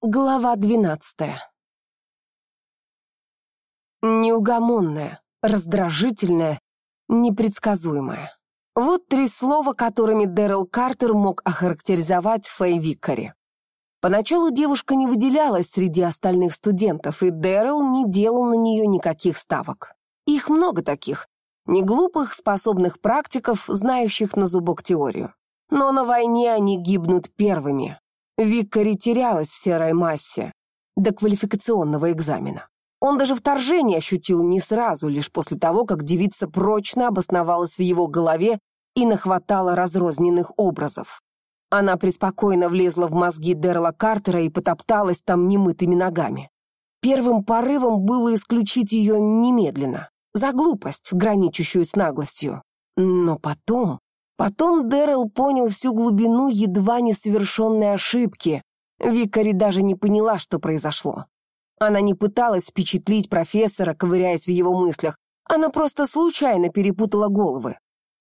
Глава двенадцатая. Неугомонная, раздражительная, непредсказуемая. Вот три слова, которыми Дэрил Картер мог охарактеризовать Фэй Викари. Поначалу девушка не выделялась среди остальных студентов, и Дэрил не делал на нее никаких ставок. Их много таких. Неглупых, способных практиков, знающих на зубок теорию. Но на войне они гибнут первыми, Виккари терялась в серой массе до квалификационного экзамена. Он даже вторжение ощутил не сразу, лишь после того, как девица прочно обосновалась в его голове и нахватала разрозненных образов. Она преспокойно влезла в мозги Дерла Картера и потопталась там немытыми ногами. Первым порывом было исключить ее немедленно, за глупость, граничащую с наглостью. Но потом Потом Дэрил понял всю глубину едва несовершенной ошибки. Викари даже не поняла, что произошло. Она не пыталась впечатлить профессора, ковыряясь в его мыслях. Она просто случайно перепутала головы.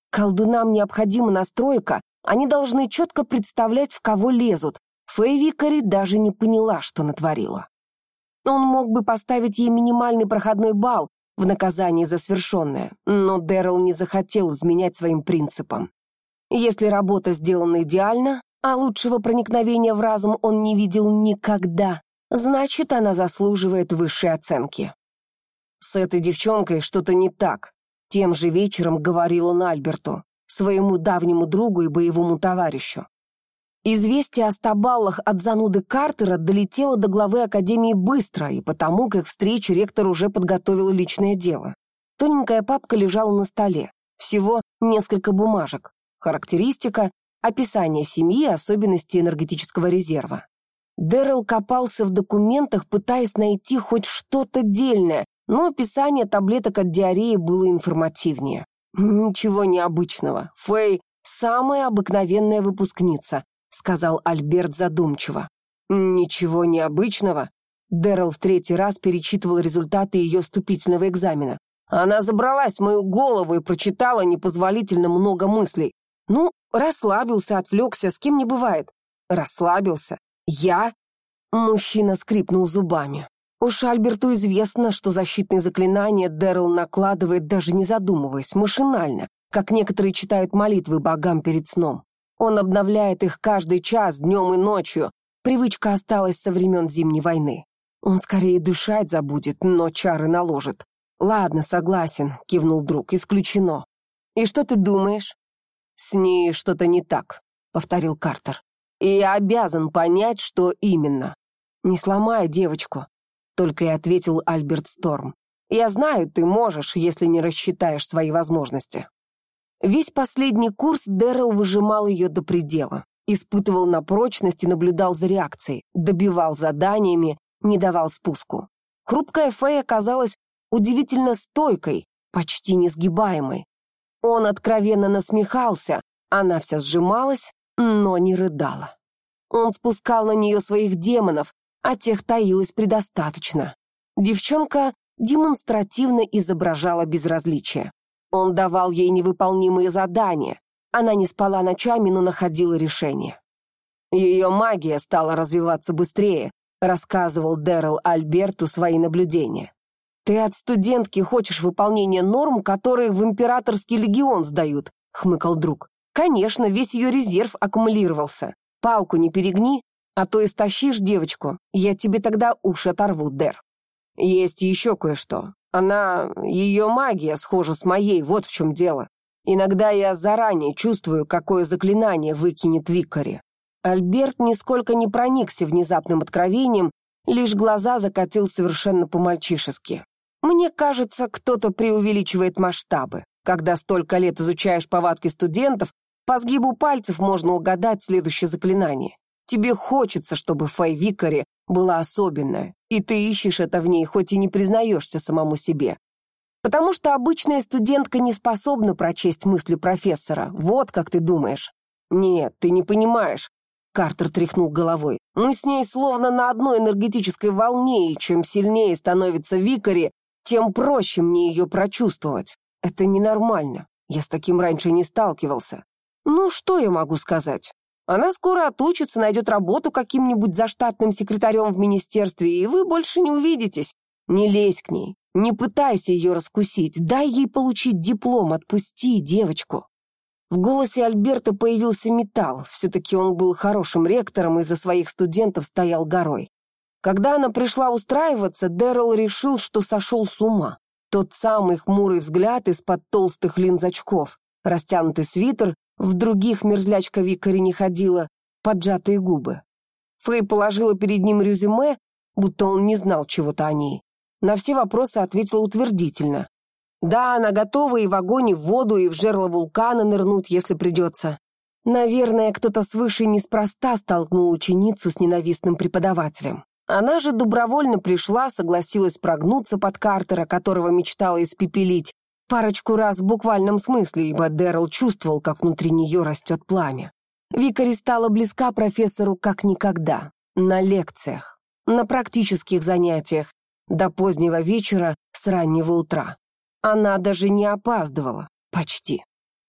Колдунам необходима настройка, они должны четко представлять, в кого лезут. Фэй Викари даже не поняла, что натворила. Он мог бы поставить ей минимальный проходной балл в наказание за свершенное, но Дэрил не захотел изменять своим принципам. Если работа сделана идеально, а лучшего проникновения в разум он не видел никогда, значит, она заслуживает высшей оценки. С этой девчонкой что-то не так. Тем же вечером говорил он Альберту, своему давнему другу и боевому товарищу. Известие о стабаллах от зануды Картера долетело до главы Академии быстро, и потому к их встрече ректор уже подготовил личное дело. Тоненькая папка лежала на столе. Всего несколько бумажек характеристика, описание семьи, особенности энергетического резерва. Дэрил копался в документах, пытаясь найти хоть что-то дельное, но описание таблеток от диареи было информативнее. «Ничего необычного. Фэй — самая обыкновенная выпускница», — сказал Альберт задумчиво. «Ничего необычного?» Дэрил в третий раз перечитывал результаты ее вступительного экзамена. Она забралась в мою голову и прочитала непозволительно много мыслей. Ну, расслабился, отвлекся, с кем не бывает. Расслабился. Я? Мужчина скрипнул зубами. Уж Альберту известно, что защитные заклинания Дэрил накладывает, даже не задумываясь, машинально, как некоторые читают молитвы богам перед сном. Он обновляет их каждый час, днем и ночью. Привычка осталась со времен Зимней войны. Он скорее дышать забудет, но чары наложит. «Ладно, согласен», — кивнул друг, — «исключено». «И что ты думаешь?» «С ней что-то не так», — повторил Картер. «И я обязан понять, что именно». «Не сломай девочку», — только и ответил Альберт Сторм. «Я знаю, ты можешь, если не рассчитаешь свои возможности». Весь последний курс Дэрил выжимал ее до предела, испытывал на прочность и наблюдал за реакцией, добивал заданиями, не давал спуску. Хрупкая Фэй оказалась удивительно стойкой, почти несгибаемой. Он откровенно насмехался, она вся сжималась, но не рыдала. Он спускал на нее своих демонов, а тех таилось предостаточно. Девчонка демонстративно изображала безразличие. Он давал ей невыполнимые задания. Она не спала ночами, но находила решение. Ее магия стала развиваться быстрее, рассказывал Дэрил Альберту свои наблюдения. «Ты от студентки хочешь выполнения норм, которые в императорский легион сдают», — хмыкал друг. «Конечно, весь ее резерв аккумулировался. Палку не перегни, а то истощишь девочку. Я тебе тогда уши оторву, Дэр. Есть еще кое-что. Она... Ее магия схожа с моей, вот в чем дело. Иногда я заранее чувствую, какое заклинание выкинет Викари». Альберт нисколько не проникся внезапным откровением, лишь глаза закатил совершенно по-мальчишески. Мне кажется, кто-то преувеличивает масштабы. Когда столько лет изучаешь повадки студентов, по сгибу пальцев можно угадать следующее заклинание. Тебе хочется, чтобы Фэй Викари была особенная, и ты ищешь это в ней, хоть и не признаешься самому себе. Потому что обычная студентка не способна прочесть мысли профессора. Вот как ты думаешь. Нет, ты не понимаешь. Картер тряхнул головой. Мы с ней словно на одной энергетической волне, и чем сильнее становится Викари, тем проще мне ее прочувствовать. Это ненормально. Я с таким раньше не сталкивался. Ну, что я могу сказать? Она скоро отучится, найдет работу каким-нибудь заштатным секретарем в министерстве, и вы больше не увидитесь. Не лезь к ней, не пытайся ее раскусить, дай ей получить диплом, отпусти девочку». В голосе Альберта появился металл, все-таки он был хорошим ректором и за своих студентов стоял горой. Когда она пришла устраиваться, Дэрил решил, что сошел с ума. Тот самый хмурый взгляд из-под толстых линз очков, растянутый свитер, в других мерзлячка Викари не ходила, поджатые губы. Фэй положила перед ним резюме, будто он не знал чего-то о ней. На все вопросы ответила утвердительно. Да, она готова и в огонь, и в воду, и в жерло вулкана нырнуть, если придется. Наверное, кто-то свыше неспроста столкнул ученицу с ненавистным преподавателем. Она же добровольно пришла, согласилась прогнуться под Картера, которого мечтала испепелить, парочку раз в буквальном смысле, ибо Дэрил чувствовал, как внутри нее растет пламя. Викари стала близка профессору как никогда. На лекциях, на практических занятиях, до позднего вечера с раннего утра. Она даже не опаздывала. Почти.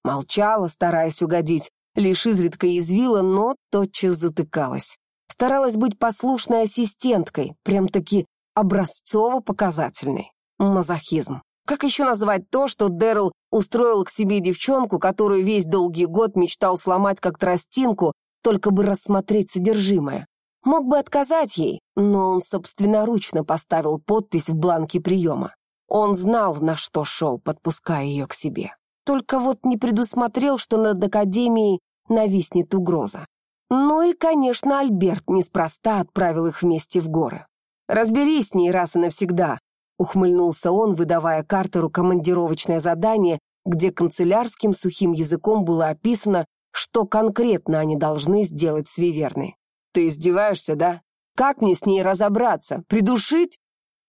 Молчала, стараясь угодить, лишь изредка извила, но тотчас затыкалась. Старалась быть послушной ассистенткой, прям-таки образцово-показательной. Мазохизм. Как еще назвать то, что Дэрил устроил к себе девчонку, которую весь долгий год мечтал сломать как тростинку, только бы рассмотреть содержимое? Мог бы отказать ей, но он собственноручно поставил подпись в бланке приема. Он знал, на что шел, подпуская ее к себе. Только вот не предусмотрел, что над Академией нависнет угроза. Ну и, конечно, Альберт неспроста отправил их вместе в горы. «Разберись с ней раз и навсегда», — ухмыльнулся он, выдавая Картеру командировочное задание, где канцелярским сухим языком было описано, что конкретно они должны сделать с Виверной. «Ты издеваешься, да? Как мне с ней разобраться? Придушить?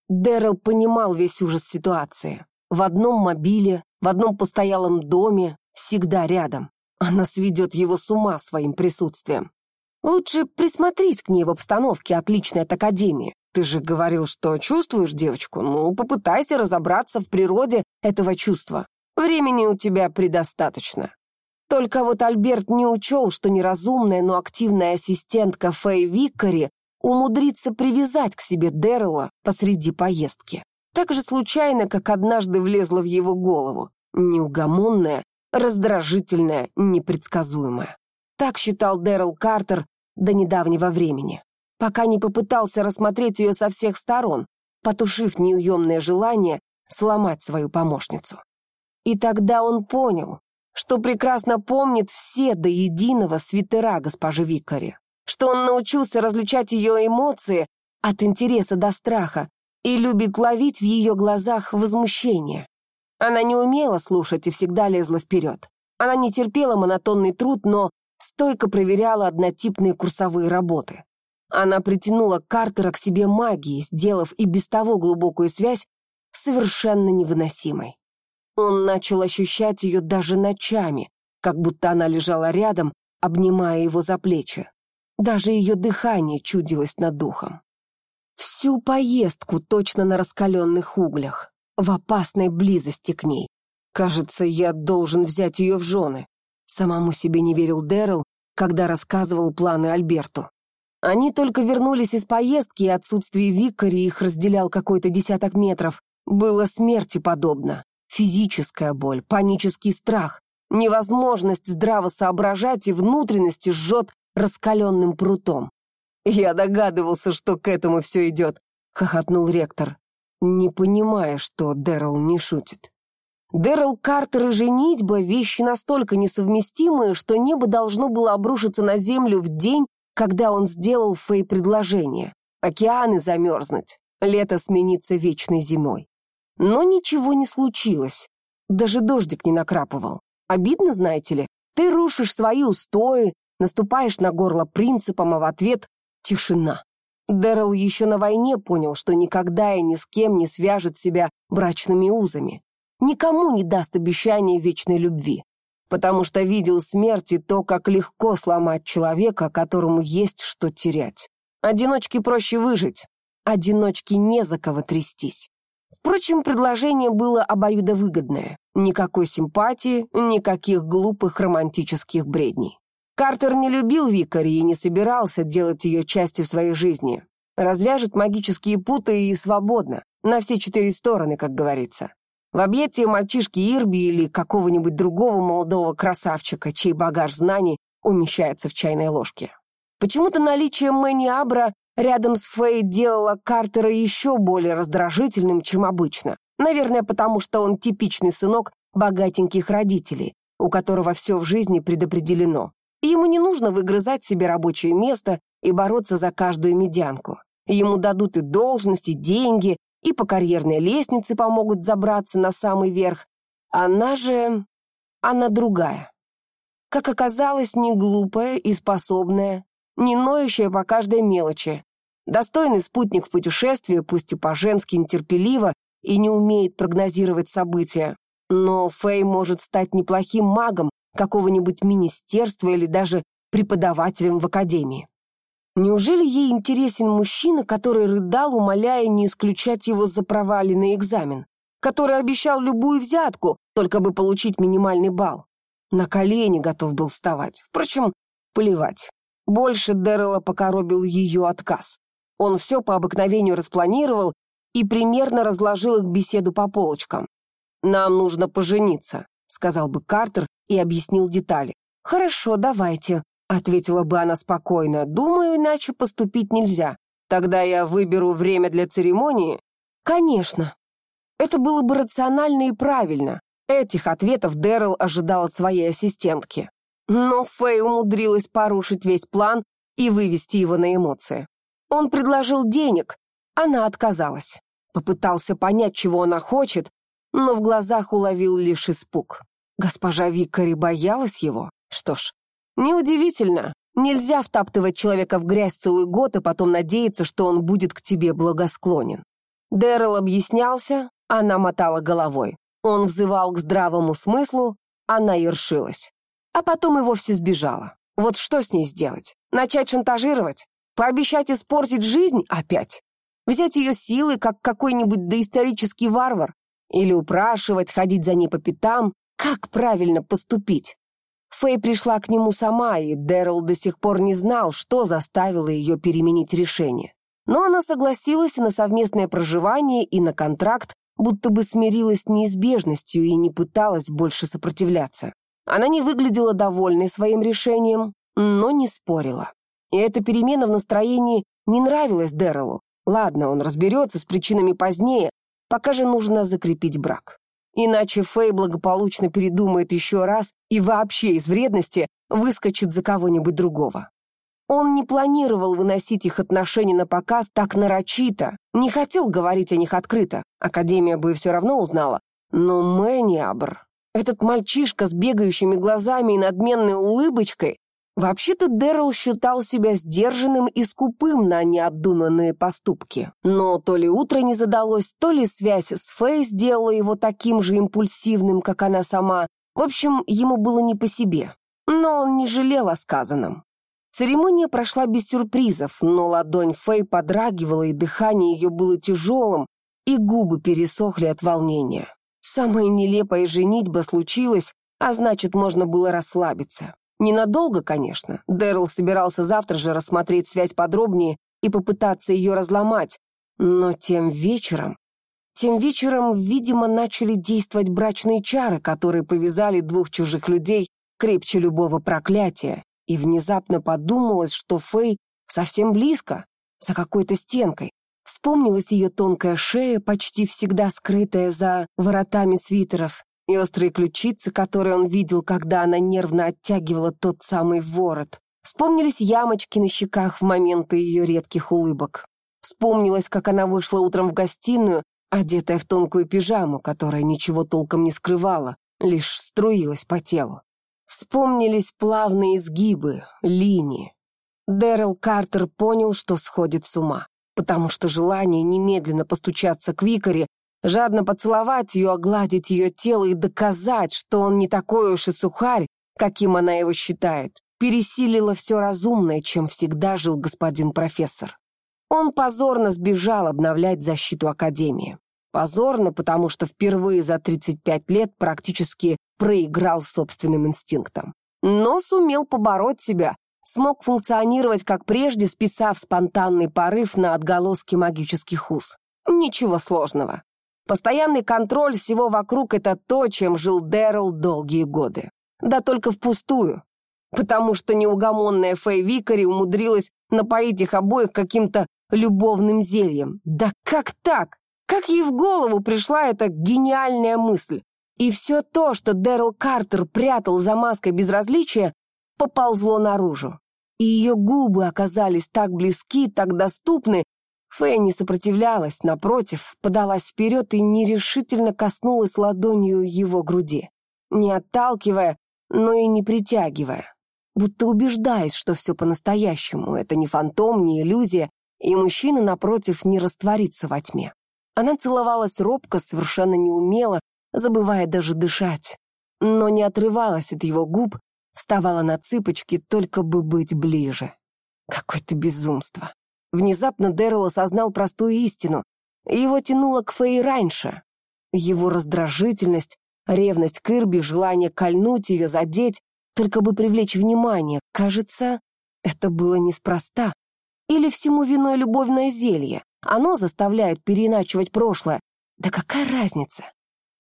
Дэрил понимал весь ужас ситуации. В одном мобиле, в одном постоялом доме, всегда рядом. Она сведет его с ума своим присутствием. Лучше присмотрись к ней в обстановке, отличной от Академии. Ты же говорил, что чувствуешь девочку. Ну, попытайся разобраться в природе этого чувства. Времени у тебя предостаточно. Только вот Альберт не учел, что неразумная, но активная ассистентка Фэй Викари умудриться привязать к себе Дэррела посреди поездки. Так же случайно, как однажды влезла в его голову. Неугомонная, раздражительная, непредсказуемая. Так считал Дэрил Картер до недавнего времени, пока не попытался рассмотреть ее со всех сторон, потушив неуемное желание сломать свою помощницу. И тогда он понял, что прекрасно помнит все до единого свитера госпожи Викари что он научился различать ее эмоции от интереса до страха и любит ловить в ее глазах возмущение. Она не умела слушать и всегда лезла вперед. Она не терпела монотонный труд, но стойко проверяла однотипные курсовые работы. Она притянула Картера к себе магией, сделав и без того глубокую связь совершенно невыносимой. Он начал ощущать ее даже ночами, как будто она лежала рядом, обнимая его за плечи. Даже ее дыхание чудилось над духом. Всю поездку точно на раскаленных углях, в опасной близости к ней. Кажется, я должен взять ее в жены. Самому себе не верил Дэрил, когда рассказывал планы Альберту. Они только вернулись из поездки, и отсутствие Викари их разделял какой-то десяток метров. Было смерти подобно. Физическая боль, панический страх, невозможность здраво соображать и внутренности жжет раскаленным прутом. «Я догадывался, что к этому все идет», — хохотнул ректор, не понимая, что Дэрил не шутит. Дэрил Картер и женитьба — вещи настолько несовместимые, что небо должно было обрушиться на землю в день, когда он сделал Фэй предложение. Океаны замерзнуть, лето смениться вечной зимой. Но ничего не случилось. Даже дождик не накрапывал. Обидно, знаете ли? Ты рушишь свои устои, Наступаешь на горло принципом, а в ответ — тишина. Дэрил еще на войне понял, что никогда и ни с кем не свяжет себя брачными узами. Никому не даст обещания вечной любви. Потому что видел смерть и то, как легко сломать человека, которому есть что терять. Одиночке проще выжить. Одиночке не за кого трястись. Впрочем, предложение было обоюдовыгодное. Никакой симпатии, никаких глупых романтических бредней. Картер не любил Викари и не собирался делать ее частью своей жизни. Развяжет магические путы и свободно, на все четыре стороны, как говорится. В объятии мальчишки Ирби или какого-нибудь другого молодого красавчика, чей багаж знаний умещается в чайной ложке. Почему-то наличие Мэнни Абра рядом с Фэй делало Картера еще более раздражительным, чем обычно. Наверное, потому что он типичный сынок богатеньких родителей, у которого все в жизни предопределено. Ему не нужно выгрызать себе рабочее место и бороться за каждую медянку. Ему дадут и должность, и деньги, и по карьерной лестнице помогут забраться на самый верх. Она же... она другая. Как оказалось, не глупая и способная, не ноющая по каждой мелочи. Достойный спутник в путешествии, пусть и по-женски нетерпеливо, и не умеет прогнозировать события. Но Фэй может стать неплохим магом какого-нибудь министерства или даже преподавателем в академии. Неужели ей интересен мужчина, который рыдал, умоляя не исключать его за проваленный экзамен, который обещал любую взятку, только бы получить минимальный балл? На колени готов был вставать. Впрочем, плевать. Больше Дэррела покоробил ее отказ. Он все по обыкновению распланировал и примерно разложил их беседу по полочкам. «Нам нужно пожениться», — сказал бы Картер и объяснил детали. «Хорошо, давайте», — ответила бы она спокойно. «Думаю, иначе поступить нельзя. Тогда я выберу время для церемонии?» «Конечно». Это было бы рационально и правильно. Этих ответов Дэрил ожидал от своей ассистентки. Но Фэй умудрилась порушить весь план и вывести его на эмоции. Он предложил денег, она отказалась. Попытался понять, чего она хочет, но в глазах уловил лишь испуг. Госпожа Викари боялась его? Что ж, неудивительно. Нельзя втаптывать человека в грязь целый год и потом надеяться, что он будет к тебе благосклонен. Дэрил объяснялся, она мотала головой. Он взывал к здравому смыслу, она ершилась. А потом и вовсе сбежала. Вот что с ней сделать? Начать шантажировать? Пообещать испортить жизнь опять? Взять ее силы, как какой-нибудь доисторический варвар? Или упрашивать, ходить за ней по пятам? Как правильно поступить? Фэй пришла к нему сама, и Дэрил до сих пор не знал, что заставило ее переменить решение. Но она согласилась на совместное проживание и на контракт, будто бы смирилась с неизбежностью и не пыталась больше сопротивляться. Она не выглядела довольной своим решением, но не спорила. И эта перемена в настроении не нравилась Дэрилу. Ладно, он разберется с причинами позднее, пока же нужно закрепить брак. Иначе Фэй благополучно передумает еще раз и вообще из вредности выскочит за кого-нибудь другого. Он не планировал выносить их отношения на показ так нарочито, не хотел говорить о них открыто, Академия бы все равно узнала. Но Мэниабр, этот мальчишка с бегающими глазами и надменной улыбочкой, Вообще-то Дэрил считал себя сдержанным и скупым на необдуманные поступки. Но то ли утро не задалось, то ли связь с Фэй сделала его таким же импульсивным, как она сама. В общем, ему было не по себе. Но он не жалел о сказанном. Церемония прошла без сюрпризов, но ладонь Фэй подрагивала, и дыхание ее было тяжелым, и губы пересохли от волнения. Самая нелепая женитьба случилась, а значит, можно было расслабиться. Ненадолго, конечно. Дэрил собирался завтра же рассмотреть связь подробнее и попытаться ее разломать. Но тем вечером... Тем вечером, видимо, начали действовать брачные чары, которые повязали двух чужих людей крепче любого проклятия и внезапно подумалось, что Фэй совсем близко, за какой-то стенкой. Вспомнилась ее тонкая шея, почти всегда скрытая за воротами свитеров, и острые ключицы, которые он видел, когда она нервно оттягивала тот самый ворот. Вспомнились ямочки на щеках в моменты ее редких улыбок. Вспомнилось, как она вышла утром в гостиную, одетая в тонкую пижаму, которая ничего толком не скрывала, лишь струилась по телу. Вспомнились плавные изгибы, линии. Дэрил Картер понял, что сходит с ума, потому что желание немедленно постучаться к Викаре, жадно поцеловать ее, огладить ее тело и доказать, что он не такой уж и сухарь, каким она его считает, пересилило все разумное, чем всегда жил господин профессор. Он позорно сбежал обновлять защиту Академии. Позорно, потому что впервые за 35 лет практически проиграл собственным инстинктам. но сумел побороть себя, смог функционировать как прежде, списав спонтанный порыв на отголоски магических уз. Ничего сложного. Постоянный контроль всего вокруг — это то, чем жил Дэрил долгие годы. Да только впустую. Потому что неугомонная Фэй Викари умудрилась напоить их обоих каким-то любовным зельем. Да как так? Как ей в голову пришла эта гениальная мысль? И все то, что Дэрил Картер прятал за маской безразличия, поползло наружу. И ее губы оказались так близки, так доступны. Фэй не сопротивлялась, напротив, подалась вперед и нерешительно коснулась ладонью его груди, не отталкивая, но и не притягивая. Будто убеждаясь, что все по-настоящему, это не фантом, не иллюзия, и мужчина, напротив, не растворится во тьме. Она целовалась робко, совершенно неумело, забывая даже дышать, но не отрывалась от его губ, вставала на цыпочки, только бы быть ближе. Какое-то безумство. Внезапно Дэрил осознал простую истину. Его тянуло к Фэй раньше. Его раздражительность, ревность к Ирби, желание кольнуть ее, задеть, только бы привлечь внимание. Кажется, это было неспроста. Или всему виной любовное зелье. Оно заставляет переиначивать прошлое. Да какая разница?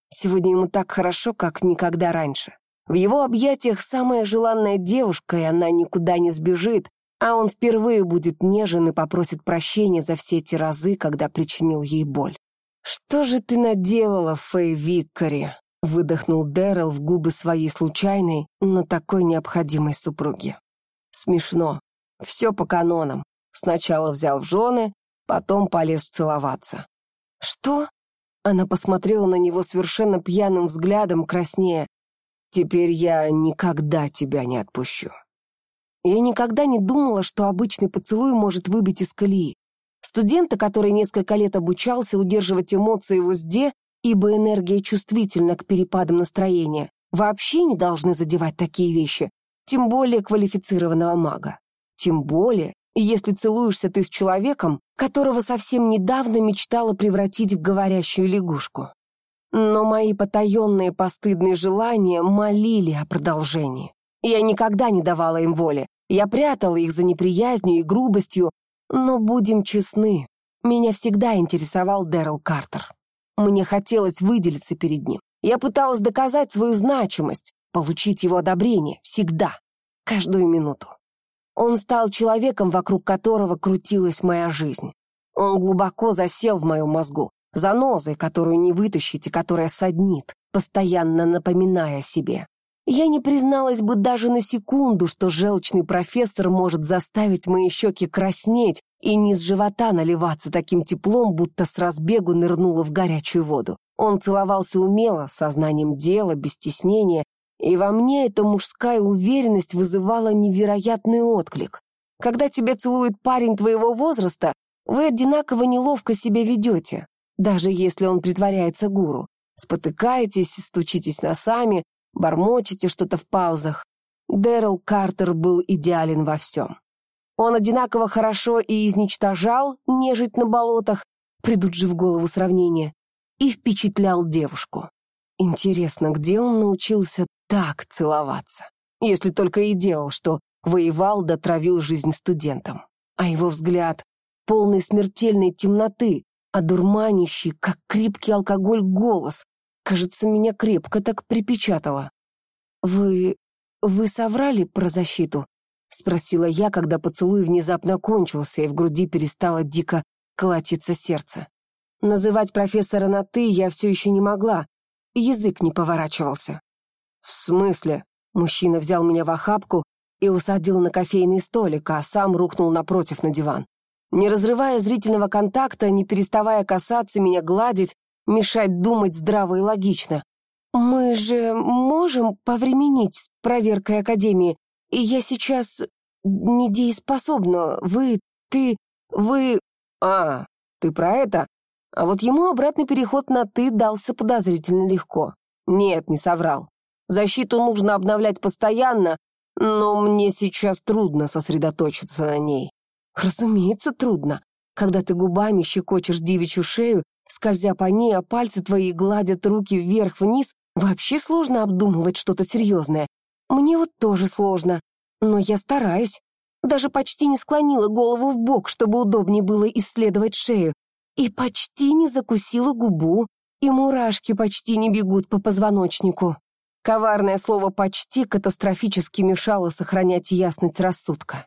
Сегодня ему так хорошо, как никогда раньше. В его объятиях самая желанная девушка, и она никуда не сбежит, а он впервые будет нежен и попросит прощения за все те разы, когда причинил ей боль. «Что же ты наделала, Фэй Виккари?» — выдохнул Дэрил в губы своей случайной, но такой необходимой супруги. Смешно. Все по канонам. Сначала взял в жены, потом полез целоваться. «Что?» Она посмотрела на него совершенно пьяным взглядом, краснея. Теперь я никогда тебя не отпущу. Я никогда не думала, что обычный поцелуй может выбить из колеи. Студента, который несколько лет обучался удерживать эмоции в узде, ибо энергия чувствительна к перепадам настроения, вообще не должны задевать такие вещи, тем более квалифицированного мага. Тем более, если целуешься ты с человеком, которого совсем недавно мечтала превратить в говорящую лягушку. Но мои потаенные постыдные желания молили о продолжении. Я никогда не давала им воли. Я прятала их за неприязнью и грубостью. Но будем честны, меня всегда интересовал Дэрил Картер. Мне хотелось выделиться перед ним. Я пыталась доказать свою значимость, получить его одобрение. Всегда. Каждую минуту. Он стал человеком, вокруг которого крутилась моя жизнь. Он глубоко засел в моем мозгу занозой, которую не вытащите, которая саднит, постоянно напоминая о себе. Я не призналась бы даже на секунду, что желчный профессор может заставить мои щеки краснеть и низ живота наливаться таким теплом, будто с разбегу нырнула в горячую воду. Он целовался умело, сознанием дела, без стеснения, и во мне эта мужская уверенность вызывала невероятный отклик. Когда тебя целует парень твоего возраста, вы одинаково неловко себя ведете даже если он притворяется гуру. Спотыкаетесь, стучитесь носами, бормочете что-то в паузах. Дэрил Картер был идеален во всем. Он одинаково хорошо и изничтожал нежить на болотах, придут же в голову сравнения, и впечатлял девушку. Интересно, где он научился так целоваться? Если только и делал, что воевал да травил жизнь студентам. А его взгляд, полный смертельной темноты, одурманящий, как крепкий алкоголь, голос. Кажется, меня крепко так припечатало. «Вы... вы соврали про защиту?» — спросила я, когда поцелуй внезапно кончился, и в груди перестало дико колотиться сердце. Называть профессора на «ты» я все еще не могла, язык не поворачивался. «В смысле?» Мужчина взял меня в охапку и усадил на кофейный столик, а сам рухнул напротив на диван не разрывая зрительного контакта, не переставая касаться меня, гладить, мешать думать здраво и логично. «Мы же можем повременить с проверкой Академии, я сейчас недееспособна. Вы, ты, вы...» «А, ты про это?» А вот ему обратный переход на «ты» дался подозрительно легко. Нет, не соврал. Защиту нужно обновлять постоянно, но мне сейчас трудно сосредоточиться на ней. Разумеется, трудно, когда ты губами щекочешь девичью шею, скользя по ней, а пальцы твои гладят руки вверх-вниз, вообще сложно обдумывать что-то серьезное. Мне вот тоже сложно, но я стараюсь. Даже почти не склонила голову в бок, чтобы удобнее было исследовать шею. И почти не закусила губу, и мурашки почти не бегут по позвоночнику. Коварное слово «почти» катастрофически мешало сохранять ясность рассудка.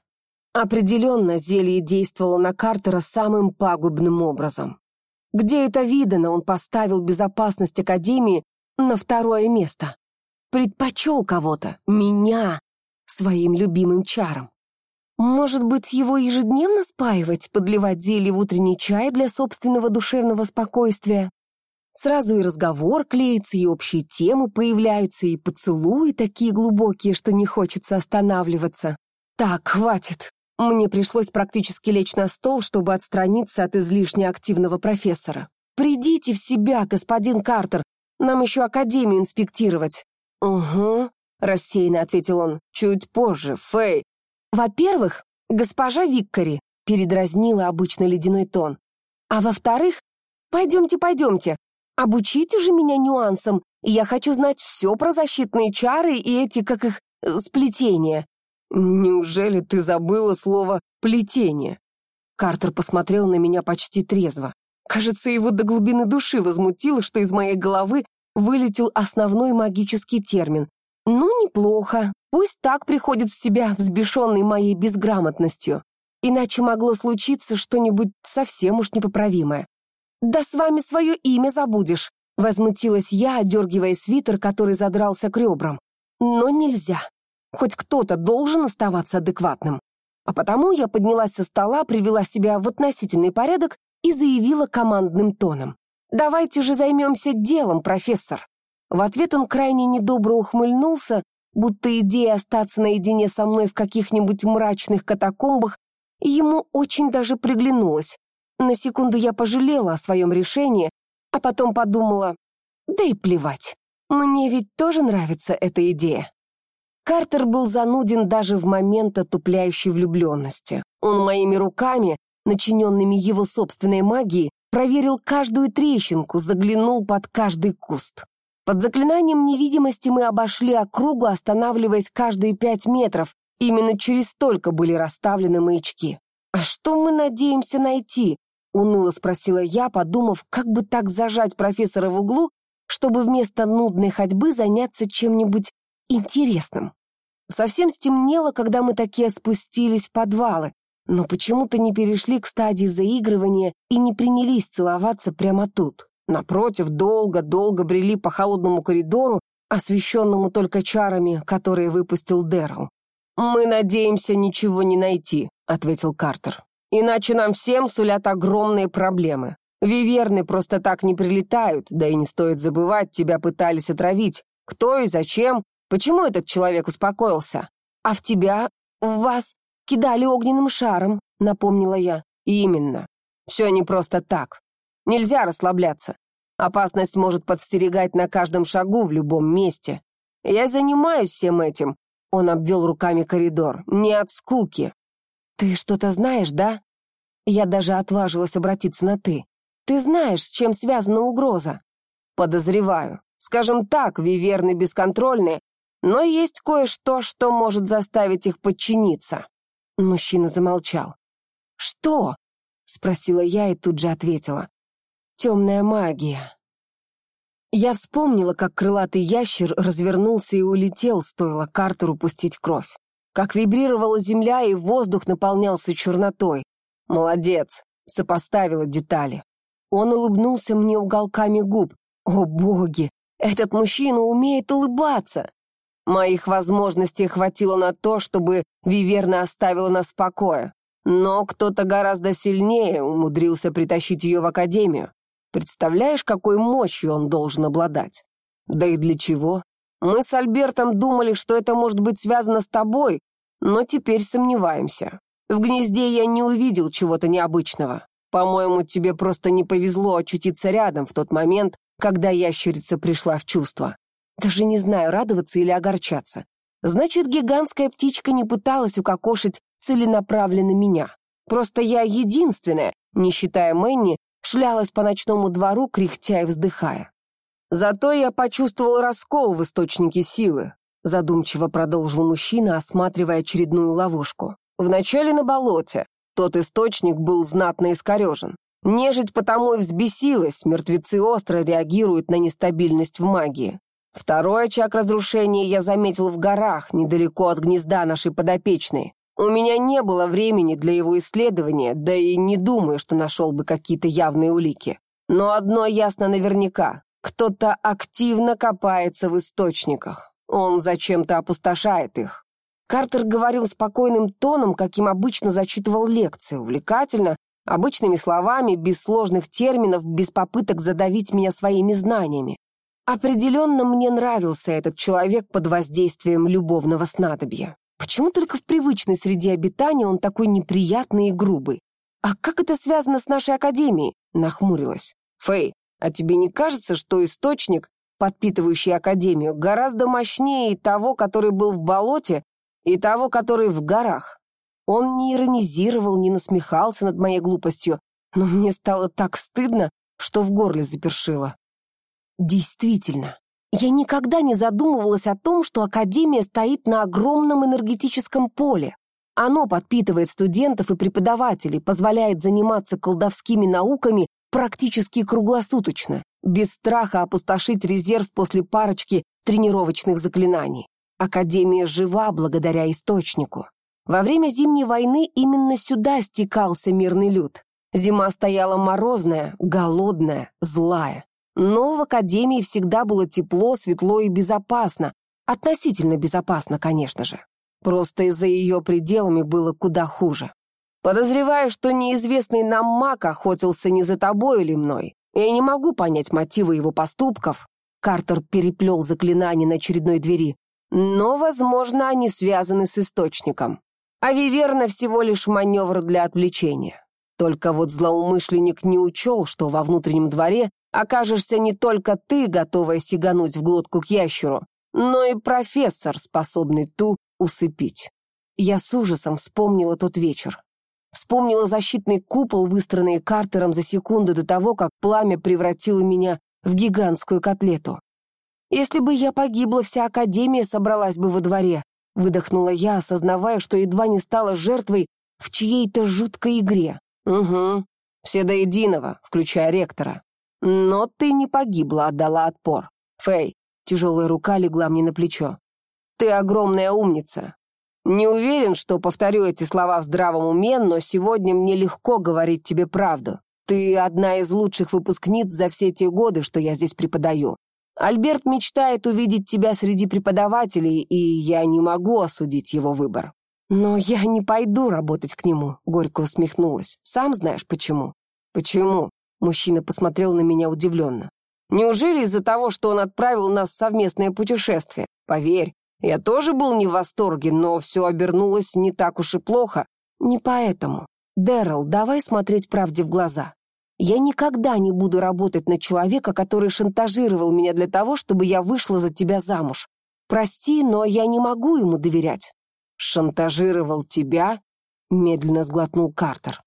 Определенно, зелье действовало на Картера самым пагубным образом. Где это видано, он поставил безопасность Академии на второе место. Предпочел кого-то, меня, своим любимым чаром. Может быть, его ежедневно спаивать, подливать зелье в утренний чай для собственного душевного спокойствия? Сразу и разговор клеится, и общие темы появляются, и поцелуи такие глубокие, что не хочется останавливаться. Так, хватит. Мне пришлось практически лечь на стол, чтобы отстраниться от излишне активного профессора. «Придите в себя, господин Картер, нам еще академию инспектировать». «Угу», — рассеянно ответил он, — «чуть позже, Фэй». «Во-первых, госпожа Виккари», — передразнила обычно ледяной тон. «А во-вторых, пойдемте, пойдемте, обучите же меня нюансам, я хочу знать все про защитные чары и эти, как их, э, сплетения». «Неужели ты забыла слово «плетение»?» Картер посмотрел на меня почти трезво. Кажется, его до глубины души возмутило, что из моей головы вылетел основной магический термин. Ну, неплохо. Пусть так приходит в себя, взбешенный моей безграмотностью. Иначе могло случиться что-нибудь совсем уж непоправимое. «Да с вами свое имя забудешь», — возмутилась я, одергивая свитер, который задрался к ребрам. «Но нельзя. Хоть кто-то должен оставаться адекватным. А потому я поднялась со стола, привела себя в относительный порядок и заявила командным тоном. «Давайте же займемся делом, профессор». В ответ он крайне недобро ухмыльнулся, будто идея остаться наедине со мной в каких-нибудь мрачных катакомбах ему очень даже приглянулась. На секунду я пожалела о своем решении, а потом подумала, да и плевать, мне ведь тоже нравится эта идея. Картер был зануден даже в момент отупляющей влюбленности. Он моими руками, начиненными его собственной магией, проверил каждую трещинку, заглянул под каждый куст. Под заклинанием невидимости мы обошли округу, останавливаясь каждые пять метров. Именно через столько были расставлены маячки. «А что мы надеемся найти?» — уныло спросила я, подумав, как бы так зажать профессора в углу, чтобы вместо нудной ходьбы заняться чем-нибудь интересным. Совсем стемнело, когда мы такие спустились в подвалы, но почему-то не перешли к стадии заигрывания и не принялись целоваться прямо тут. Напротив, долго-долго брели по холодному коридору, освещенному только чарами, которые выпустил Дэрл. «Мы надеемся ничего не найти», — ответил Картер. «Иначе нам всем сулят огромные проблемы. Виверны просто так не прилетают, да и не стоит забывать, тебя пытались отравить. Кто и зачем, Почему этот человек успокоился? А в тебя, в вас, кидали огненным шаром, напомнила я. Именно. Все не просто так. Нельзя расслабляться. Опасность может подстерегать на каждом шагу в любом месте. Я занимаюсь всем этим. Он обвел руками коридор. Не от скуки. Ты что-то знаешь, да? Я даже отважилась обратиться на «ты». Ты знаешь, с чем связана угроза? Подозреваю. Скажем так, виверны бесконтрольные но есть кое-что, что может заставить их подчиниться». Мужчина замолчал. «Что?» — спросила я и тут же ответила. «Темная магия». Я вспомнила, как крылатый ящер развернулся и улетел, стоило Картеру пустить кровь. Как вибрировала земля, и воздух наполнялся чернотой. «Молодец!» — сопоставила детали. Он улыбнулся мне уголками губ. «О, боги! Этот мужчина умеет улыбаться!» Моих возможностей хватило на то, чтобы Виверна оставила нас в покое. Но кто-то гораздо сильнее умудрился притащить ее в академию. Представляешь, какой мощью он должен обладать? Да и для чего? Мы с Альбертом думали, что это может быть связано с тобой, но теперь сомневаемся. В гнезде я не увидел чего-то необычного. По-моему, тебе просто не повезло очутиться рядом в тот момент, когда ящерица пришла в чувство. Даже не знаю, радоваться или огорчаться. Значит, гигантская птичка не пыталась укокошить целенаправленно меня. Просто я единственная, не считая Мэнни, шлялась по ночному двору, кряхтя и вздыхая. Зато я почувствовал раскол в источнике силы. задумчиво продолжил мужчина, осматривая очередную ловушку. «Вначале на болоте. Тот источник был знатно искорежен. Нежить потому и взбесилась, мертвецы остро реагируют на нестабильность в магии. Второй очаг разрушения я заметил в горах, недалеко от гнезда нашей подопечной. У меня не было времени для его исследования, да и не думаю, что нашел бы какие-то явные улики. Но одно ясно наверняка. Кто-то активно копается в источниках. Он зачем-то опустошает их. Картер говорил спокойным тоном, каким обычно зачитывал лекции, увлекательно, обычными словами, без сложных терминов, без попыток задавить меня своими знаниями. Определенно мне нравился этот человек под воздействием любовного снадобья. Почему только в привычной среде обитания он такой неприятный и грубый? А как это связано с нашей академией? Нахмурилась. Фэй, а тебе не кажется, что источник, подпитывающий академию, гораздо мощнее и того, который был в болоте, и того, который в горах? Он не иронизировал, не насмехался над моей глупостью, но мне стало так стыдно, что в горле запершило. Действительно, я никогда не задумывалась о том, что Академия стоит на огромном энергетическом поле. Оно подпитывает студентов и преподавателей, позволяет заниматься колдовскими науками практически круглосуточно, без страха опустошить резерв после парочки тренировочных заклинаний. Академия жива благодаря источнику. Во время Зимней войны именно сюда стекался мирный люд. Зима стояла морозная, голодная, злая. Но в академии всегда было тепло, светло и безопасно. Относительно безопасно, конечно же. Просто из-за ее пределами было куда хуже. Подозреваю, что неизвестный нам маг охотился не за тобой или мной. Я не могу понять мотивы его поступков. Картер переплел заклинание на очередной двери. Но, возможно, они связаны с источником. А Виверна всего лишь маневр для отвлечения. Только вот злоумышленник не учел, что во внутреннем дворе окажешься не только ты, готовая сигануть в глотку к ящеру, но и профессор, способный ту усыпить. Я с ужасом вспомнила тот вечер. Вспомнила защитный купол, выстроенный Картером за секунду до того, как пламя превратило меня в гигантскую котлету. «Если бы я погибла, вся Академия собралась бы во дворе», выдохнула я, осознавая, что едва не стала жертвой в чьей-то жуткой игре. «Угу, все до единого, включая ректора. Но ты не погибла, отдала отпор. Фэй, тяжелая рука легла мне на плечо. Ты огромная умница. Не уверен, что повторю эти слова в здравом уме, но сегодня мне легко говорить тебе правду. Ты одна из лучших выпускниц за все те годы, что я здесь преподаю. Альберт мечтает увидеть тебя среди преподавателей, и я не могу осудить его выбор. Но я не пойду работать к нему, горько усмехнулась. Сам знаешь почему. Почему? Мужчина посмотрел на меня удивленно. «Неужели из-за того, что он отправил нас в совместное путешествие? Поверь, я тоже был не в восторге, но все обернулось не так уж и плохо. Не поэтому. Дэрил, давай смотреть правде в глаза. Я никогда не буду работать на человека, который шантажировал меня для того, чтобы я вышла за тебя замуж. Прости, но я не могу ему доверять». «Шантажировал тебя?» — медленно сглотнул Картер.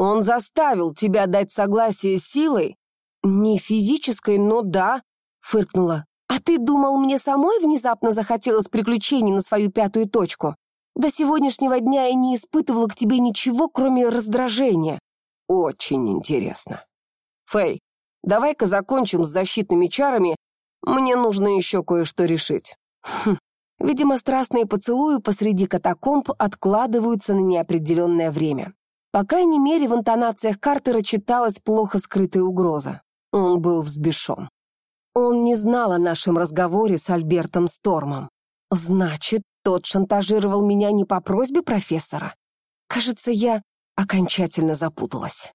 Он заставил тебя дать согласие силой? Не физической, но да, фыркнула. А ты думал, мне самой внезапно захотелось приключений на свою пятую точку? До сегодняшнего дня я не испытывала к тебе ничего, кроме раздражения. Очень интересно. Фэй, давай-ка закончим с защитными чарами. Мне нужно еще кое-что решить. Хм. Видимо, страстные поцелуи посреди катакомб откладываются на неопределенное время. По крайней мере, в интонациях Картера читалась плохо скрытая угроза. Он был взбешен. Он не знал о нашем разговоре с Альбертом Стормом. Значит, тот шантажировал меня не по просьбе профессора? Кажется, я окончательно запуталась.